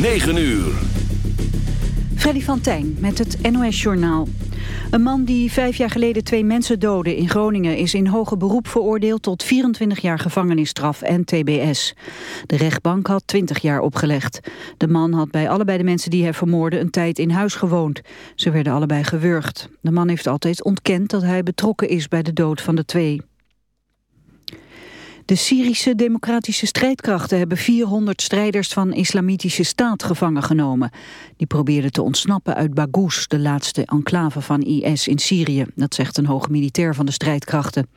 9 uur. Freddy van Tijn met het NOS-journaal. Een man die vijf jaar geleden twee mensen doodde in Groningen... is in hoger beroep veroordeeld tot 24 jaar gevangenisstraf en tbs. De rechtbank had 20 jaar opgelegd. De man had bij allebei de mensen die hij vermoordde... een tijd in huis gewoond. Ze werden allebei gewurgd. De man heeft altijd ontkend dat hij betrokken is bij de dood van de twee. De Syrische democratische strijdkrachten hebben 400 strijders van Islamitische Staat gevangen genomen. Die probeerden te ontsnappen uit Baghouz, de laatste enclave van IS in Syrië. Dat zegt een hoge militair van de strijdkrachten.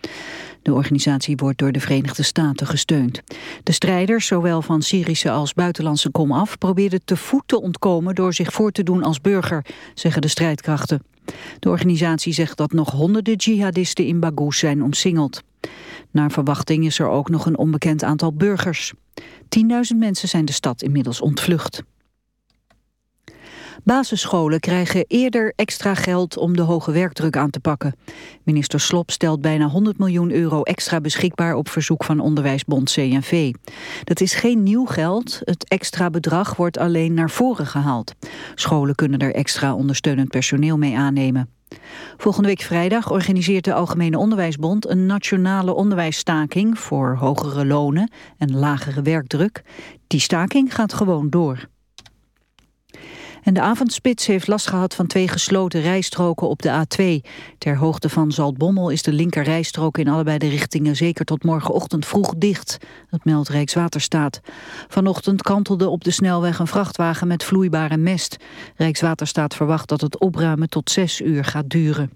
De organisatie wordt door de Verenigde Staten gesteund. De strijders, zowel van Syrische als buitenlandse komaf, probeerden te voet te ontkomen door zich voor te doen als burger, zeggen de strijdkrachten. De organisatie zegt dat nog honderden jihadisten in Baghouz zijn omsingeld. Naar verwachting is er ook nog een onbekend aantal burgers. 10.000 mensen zijn de stad inmiddels ontvlucht. Basisscholen krijgen eerder extra geld om de hoge werkdruk aan te pakken. Minister Slop stelt bijna 100 miljoen euro extra beschikbaar op verzoek van onderwijsbond CNV. Dat is geen nieuw geld, het extra bedrag wordt alleen naar voren gehaald. Scholen kunnen er extra ondersteunend personeel mee aannemen. Volgende week vrijdag organiseert de Algemene Onderwijsbond een nationale onderwijsstaking voor hogere lonen en lagere werkdruk. Die staking gaat gewoon door. En de avondspits heeft last gehad van twee gesloten rijstroken op de A2. Ter hoogte van Zaltbommel is de linker rijstrook in allebei de richtingen zeker tot morgenochtend vroeg dicht. Dat meldt Rijkswaterstaat. Vanochtend kantelde op de snelweg een vrachtwagen met vloeibare mest. Rijkswaterstaat verwacht dat het opruimen tot zes uur gaat duren.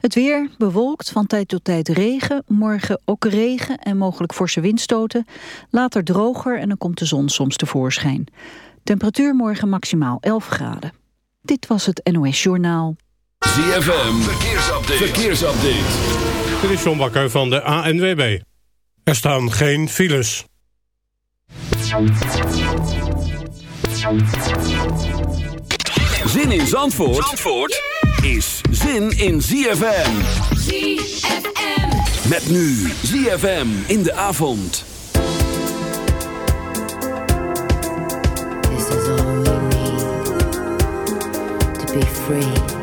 Het weer bewolkt, van tijd tot tijd regen. Morgen ook regen en mogelijk forse windstoten. Later droger en dan komt de zon soms tevoorschijn. Temperatuur morgen maximaal 11 graden. Dit was het NOS Journaal. ZFM, verkeersupdate. verkeersupdate. Dit is John Bakker van de ANWB. Er staan geen files. Zin in Zandvoort, Zandvoort is zin in ZFM. ZFM. Met nu ZFM in de avond. Be free.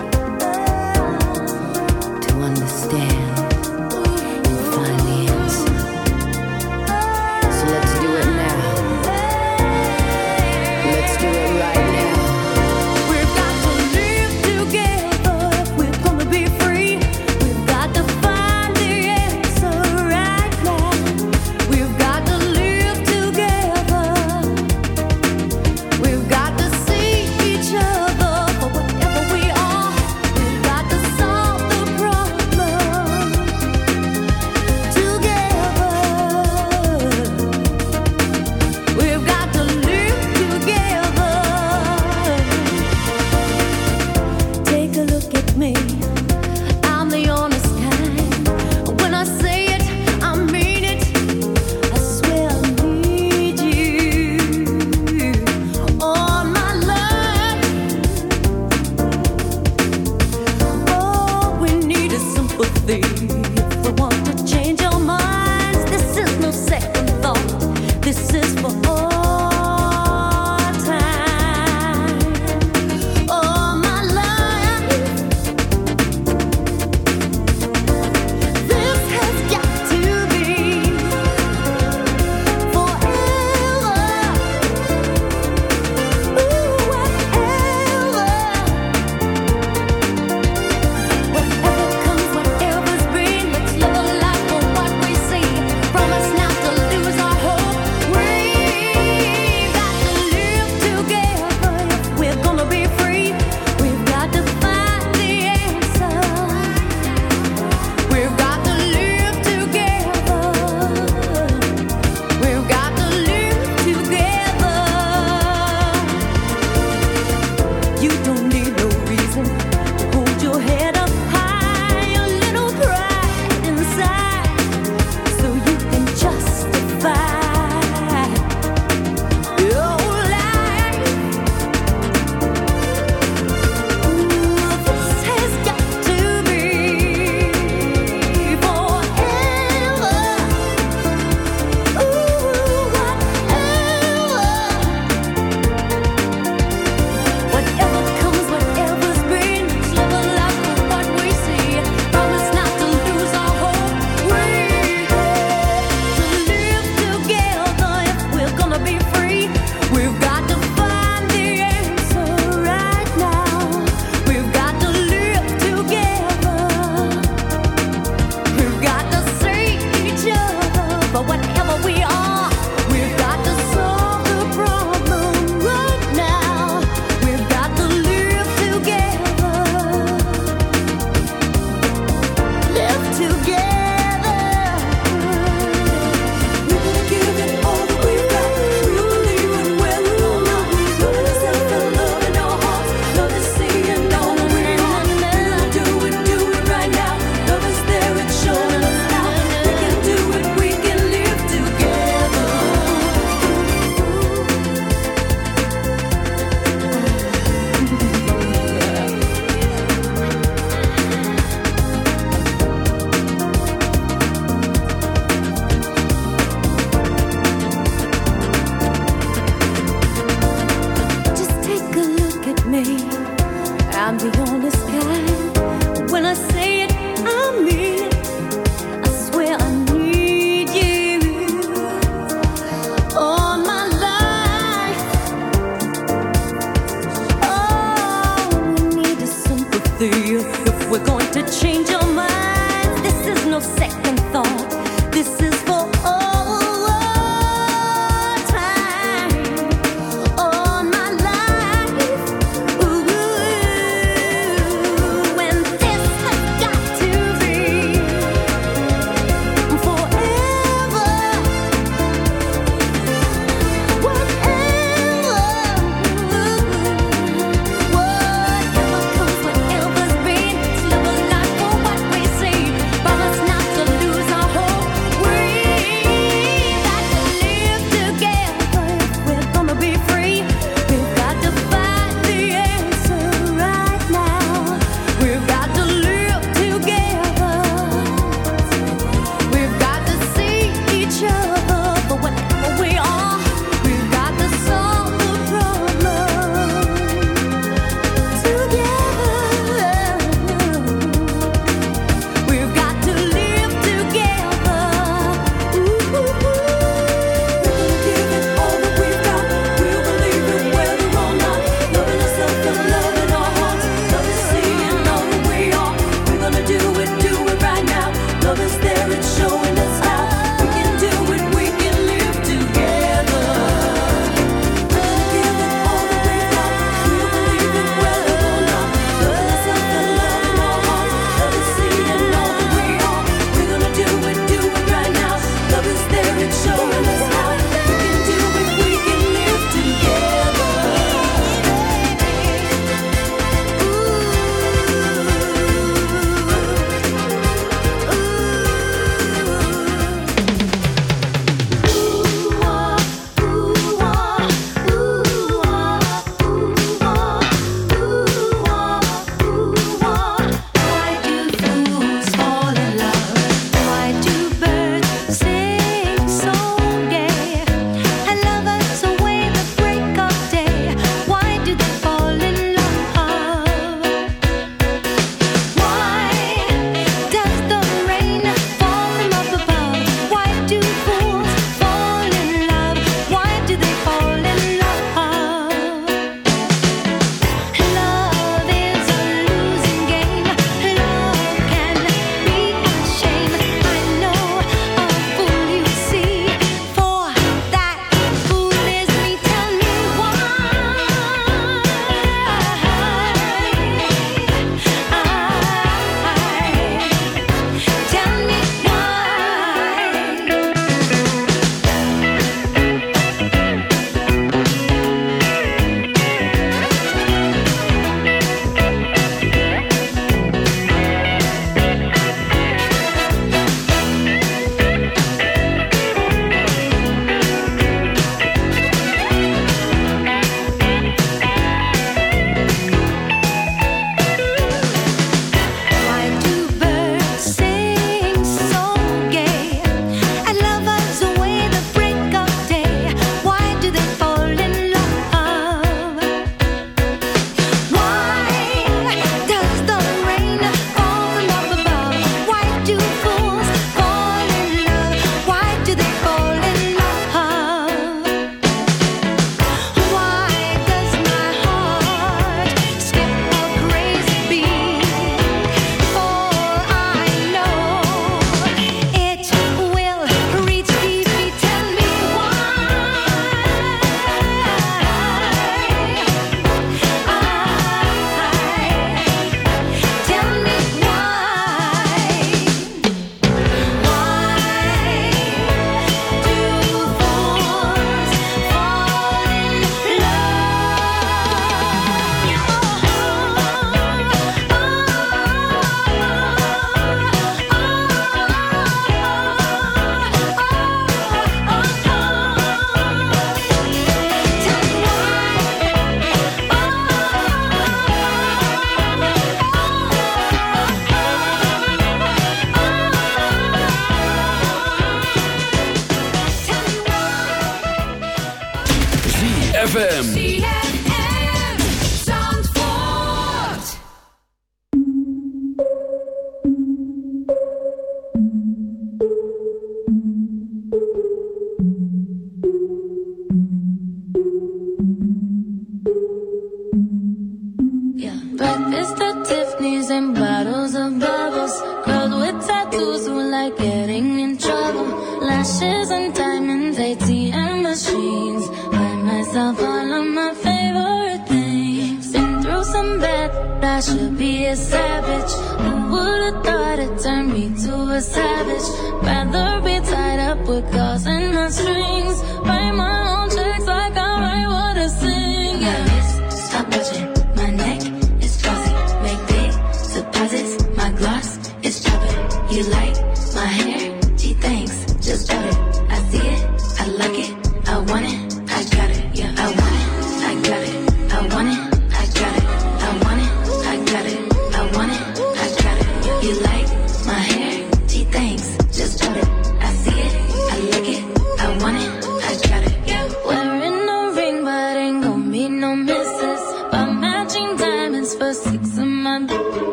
ZFM.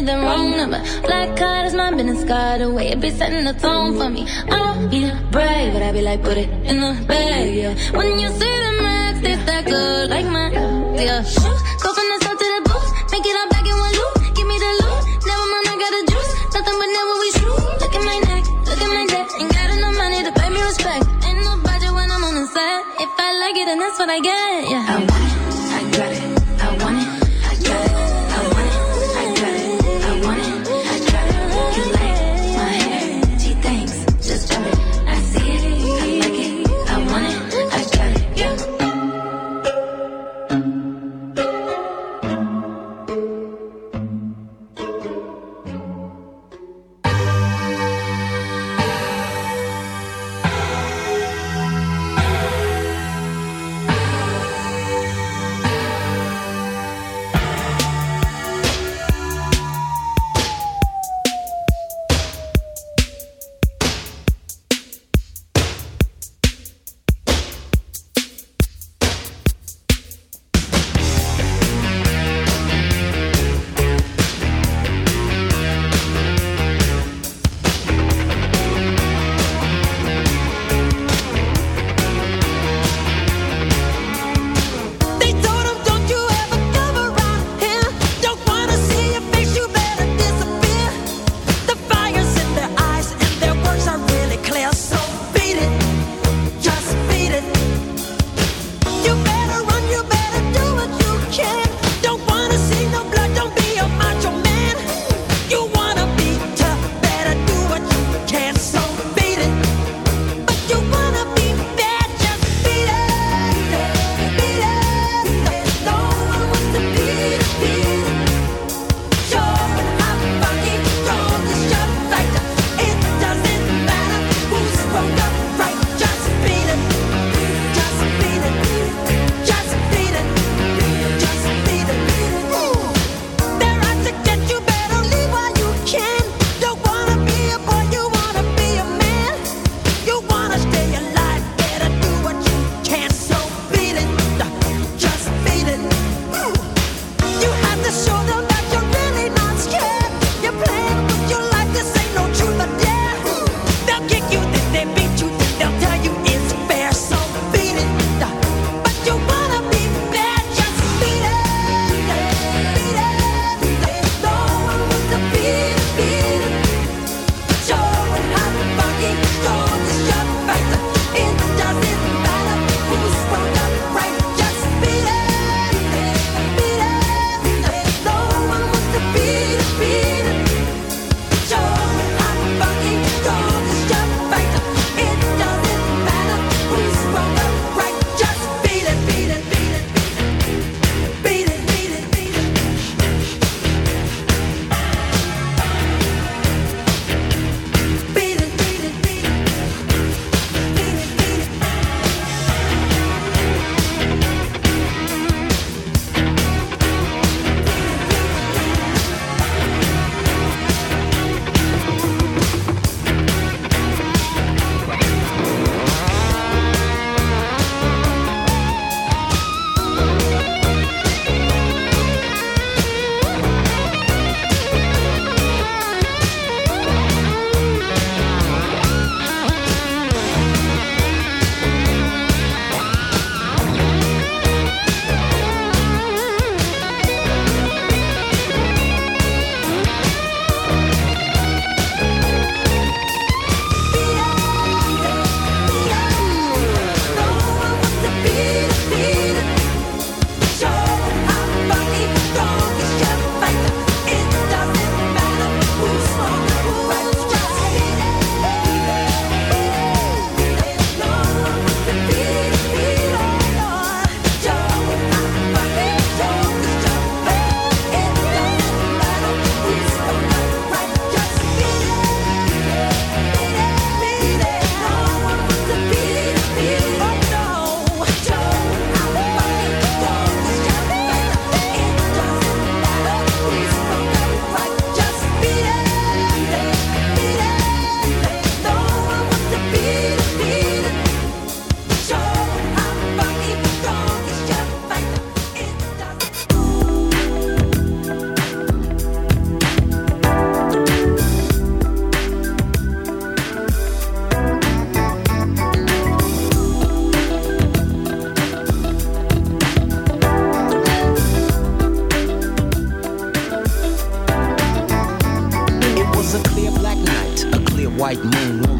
me the wrong number. Black card is my business card. The way it be setting the tone for me. I don't need brave, but I be like, put it in the bag, yeah. When you see the max, it's that good, like mine, yeah. moon.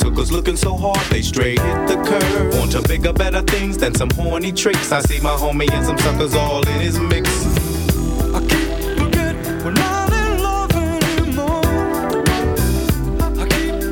hookers looking so hard, they straight hit the curve. Want to bigger, better things than some horny tricks. I see my homie and some suckers all in his mix. I anymore. I keep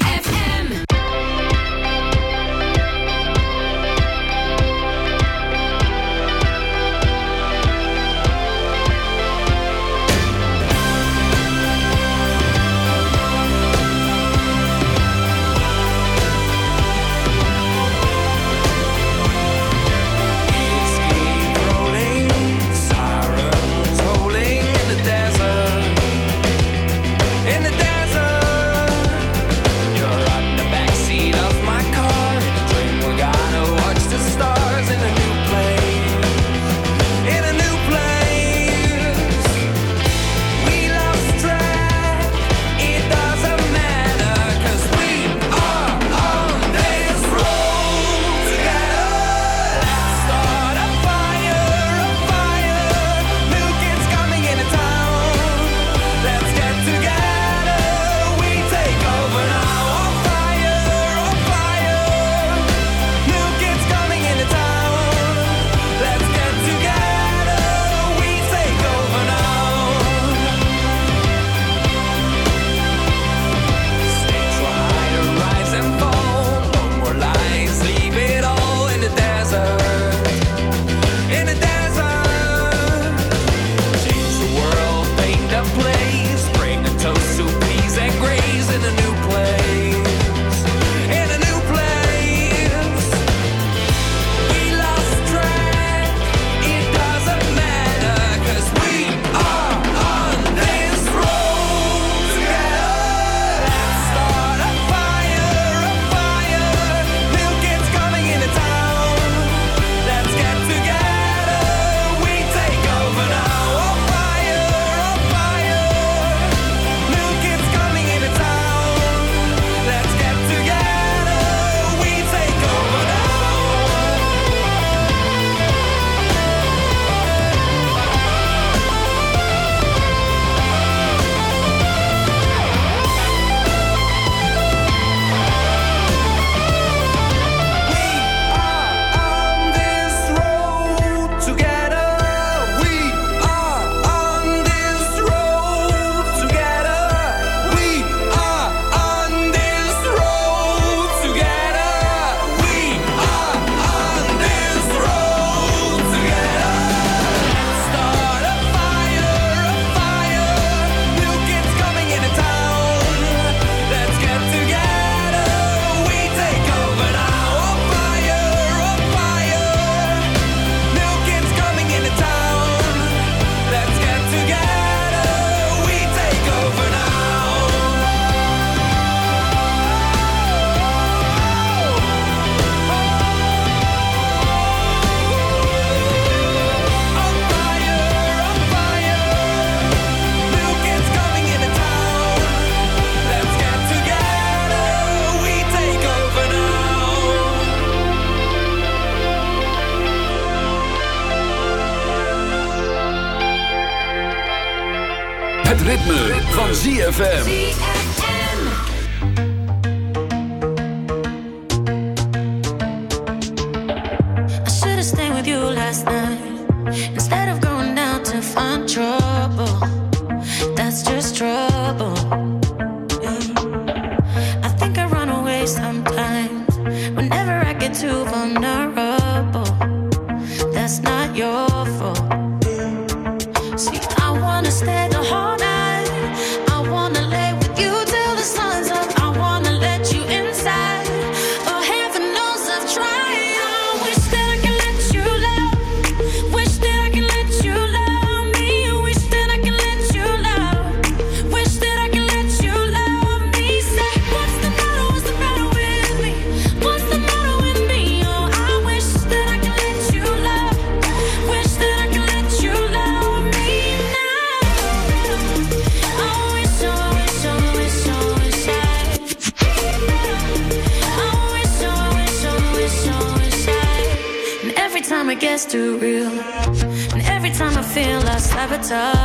sabotage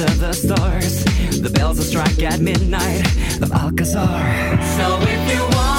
under the stars. The bells will strike at midnight of Alcazar. So if you want.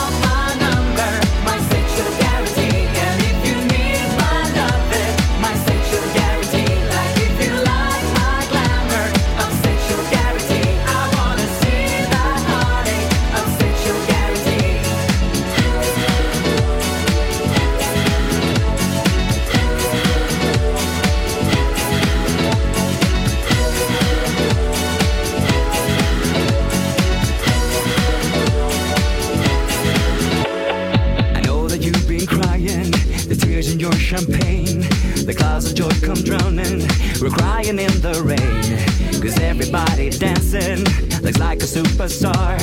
Alcazar.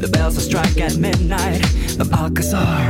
The bells will strike at midnight of Alcazar.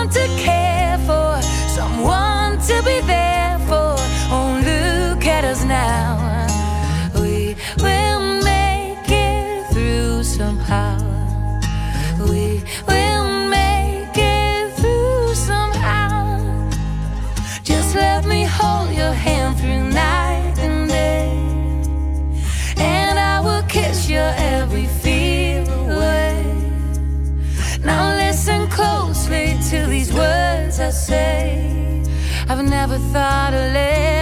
I've never thought of letting.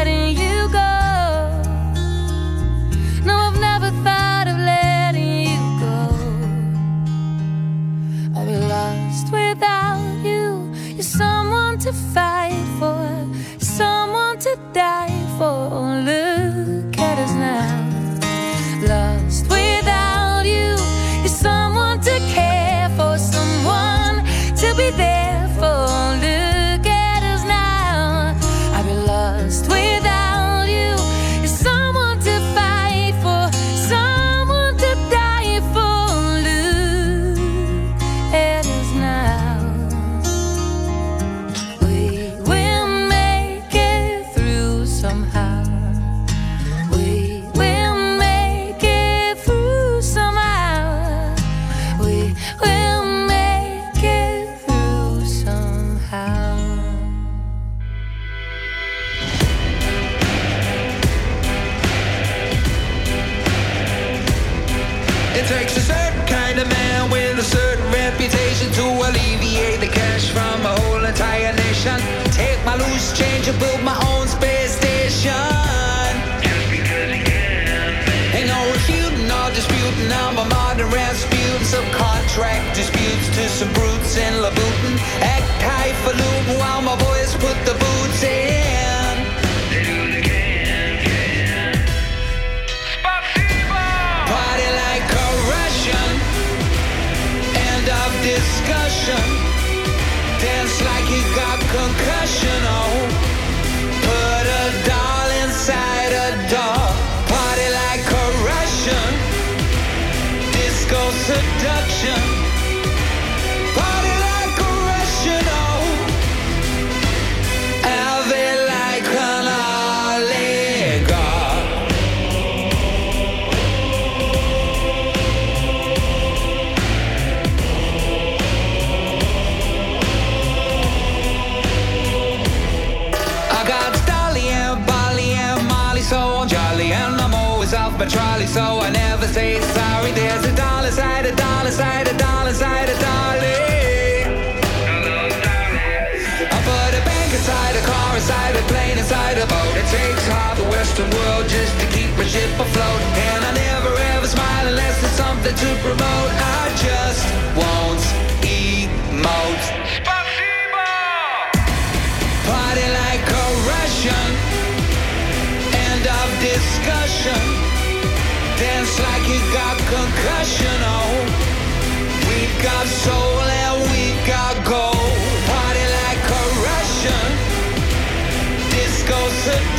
so I never say sorry. There's a dollar side, a dollar side, a dollar side, a dollar. I put a bank inside, a car inside, a plane inside, a boat. It takes half the Western world just to keep my ship afloat. And I never ever smile unless there's something to promote. I just want. concussion oh. on. we got soul and we got gold. Party like a Russian. Disco.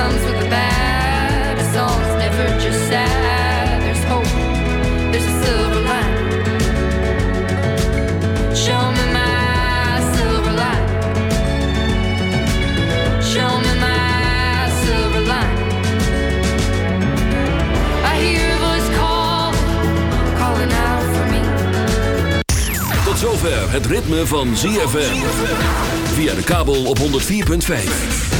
comes with the bad. A song's never just sad. There's hope. There's a silver line. Show me my silver line. Show me my silver line. I hear a voice call, calling out for me. Tot zover het ritme van ZFM. Via de kabel op 104.5.